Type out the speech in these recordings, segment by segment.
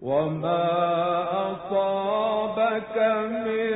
وما أصابك من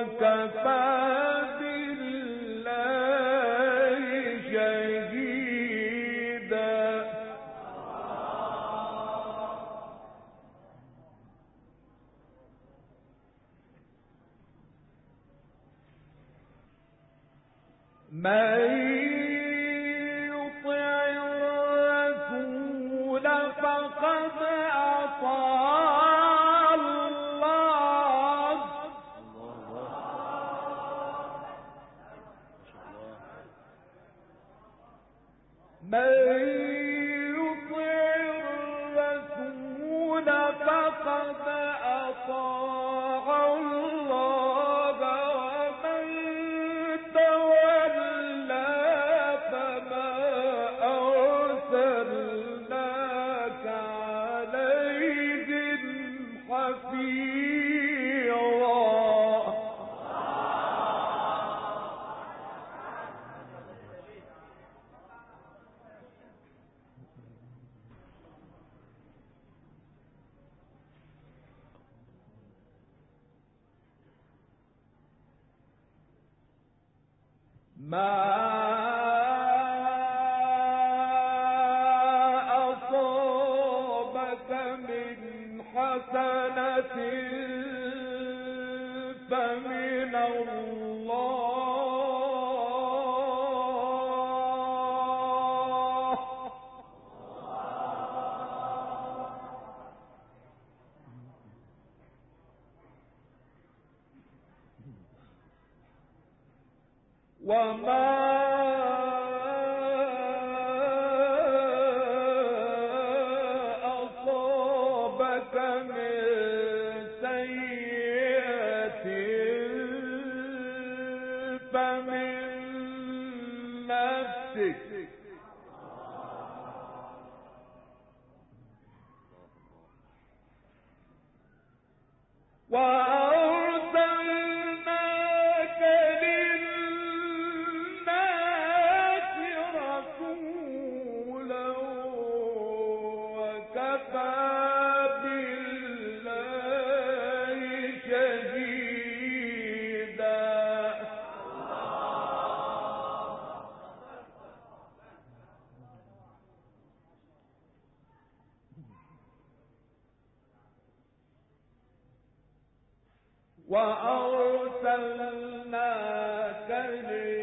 وكفى وما وأرسلناك للناس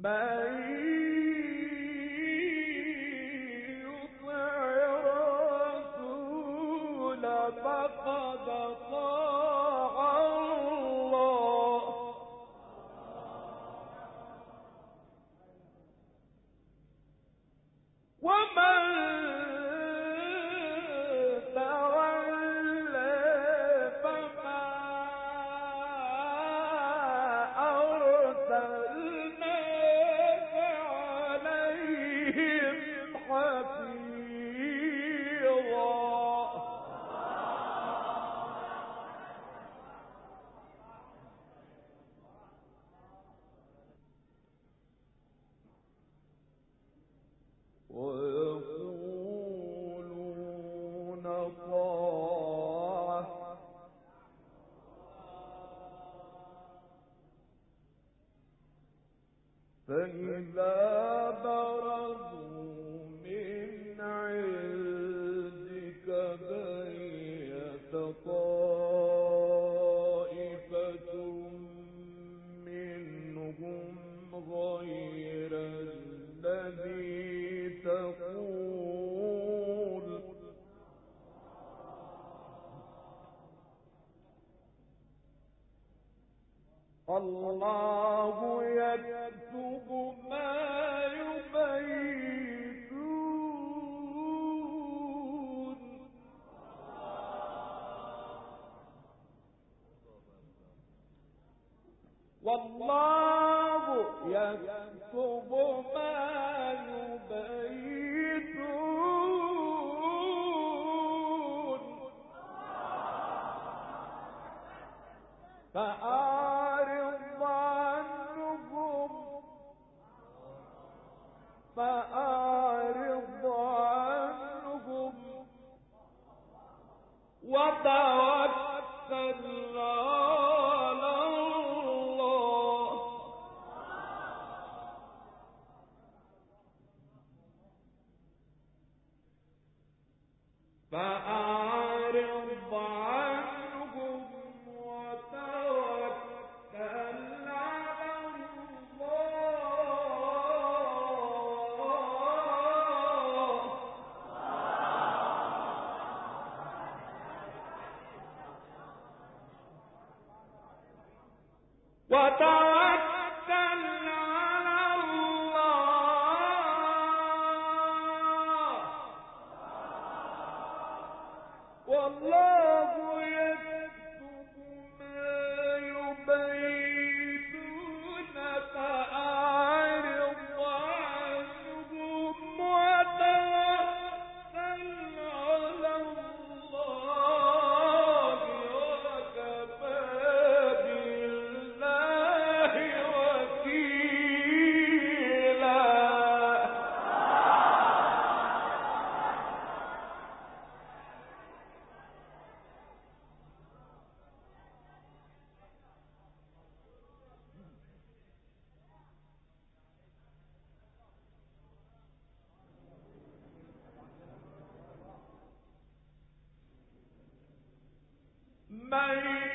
May إِذَا والله يكتب من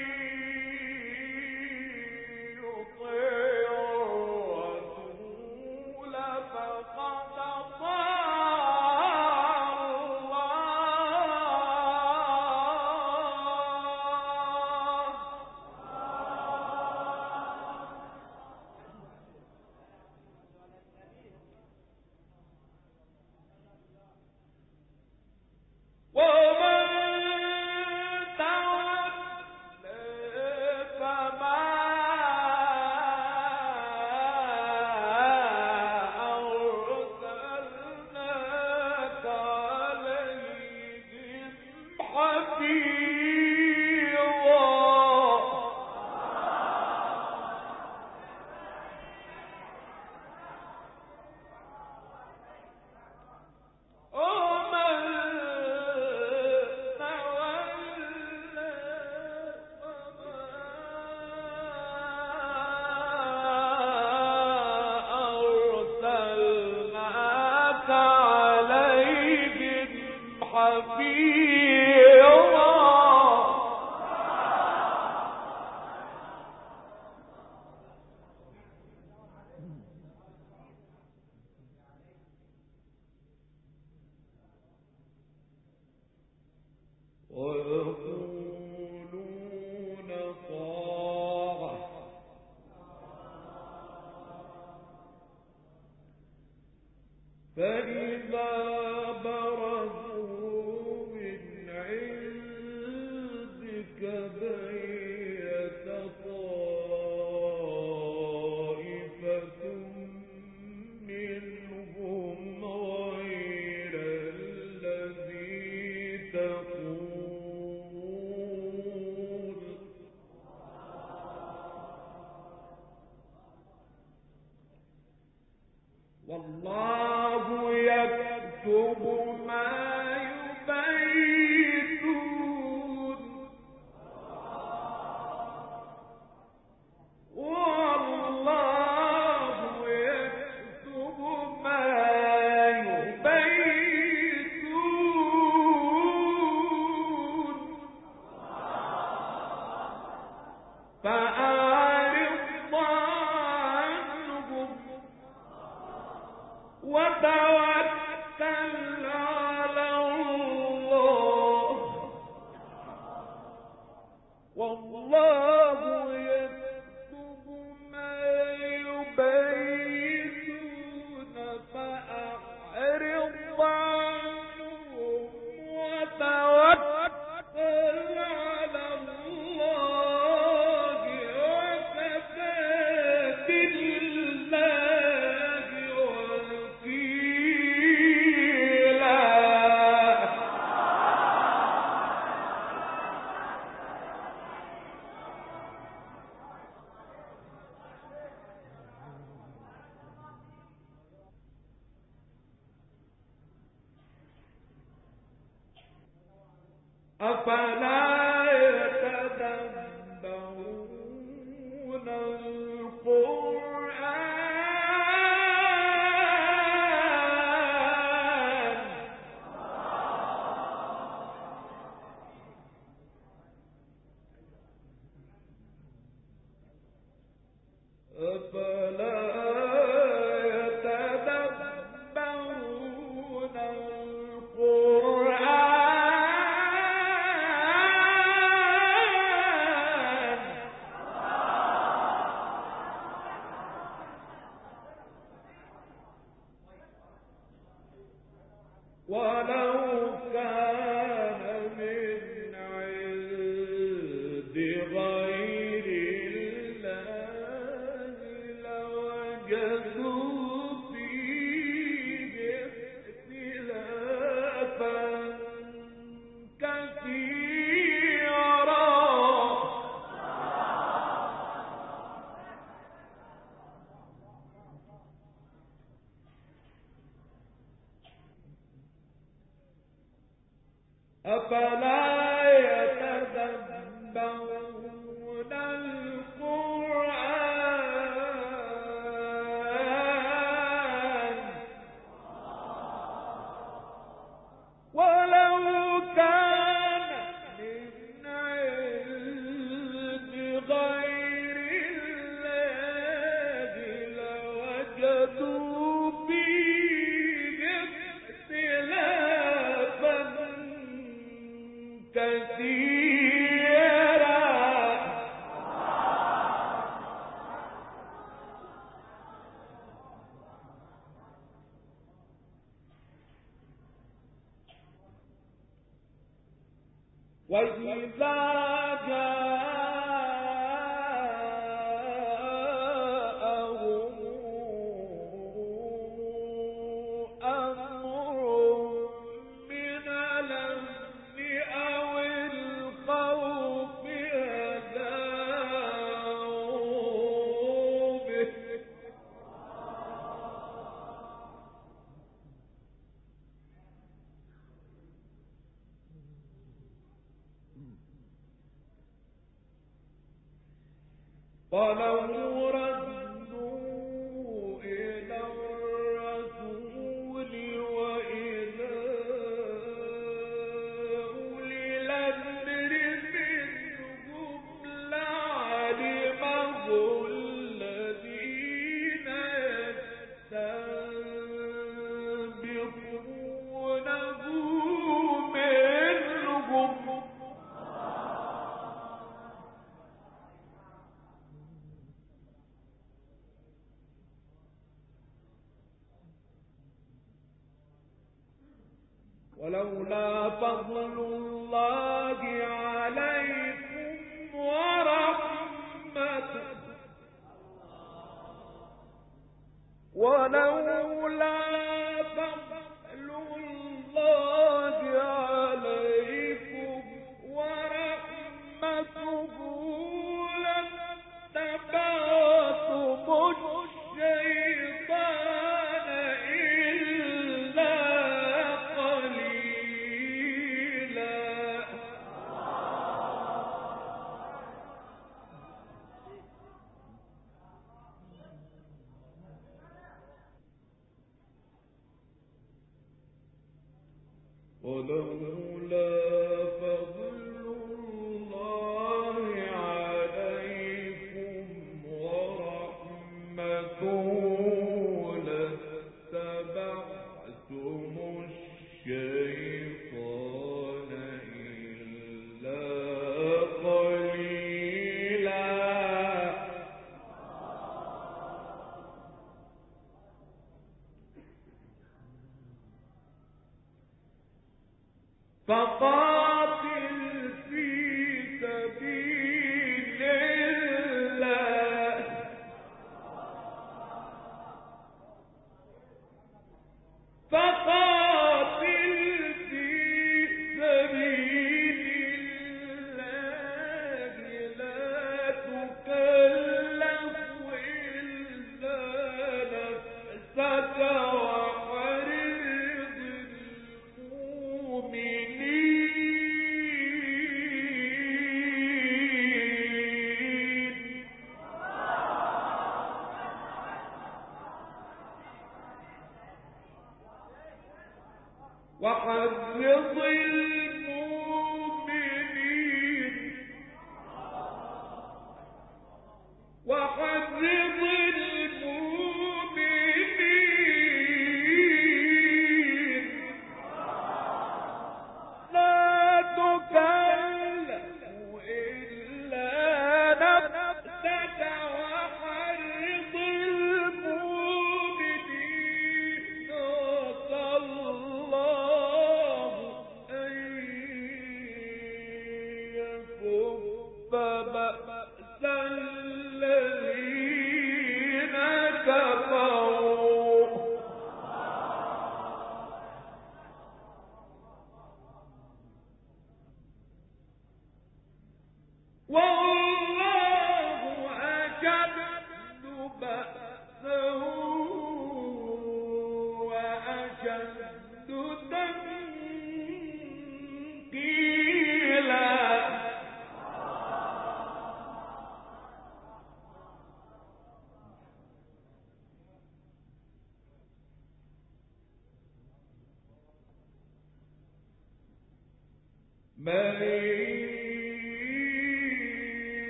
فإذا ولو المؤمنين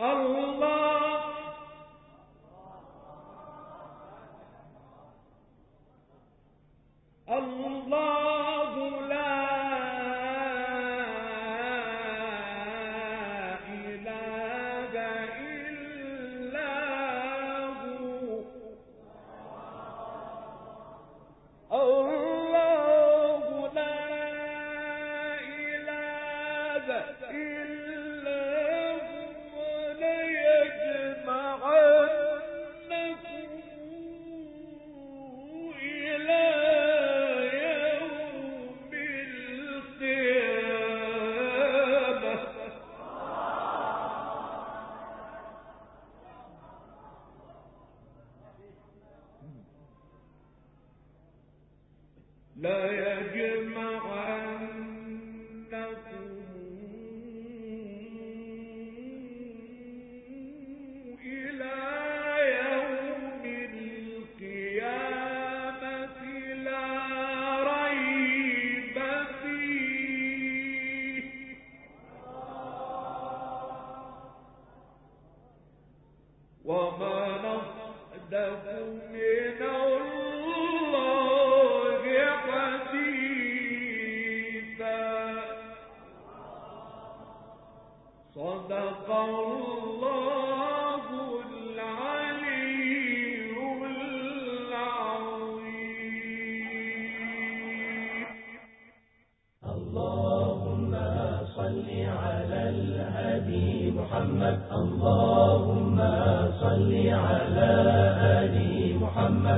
الله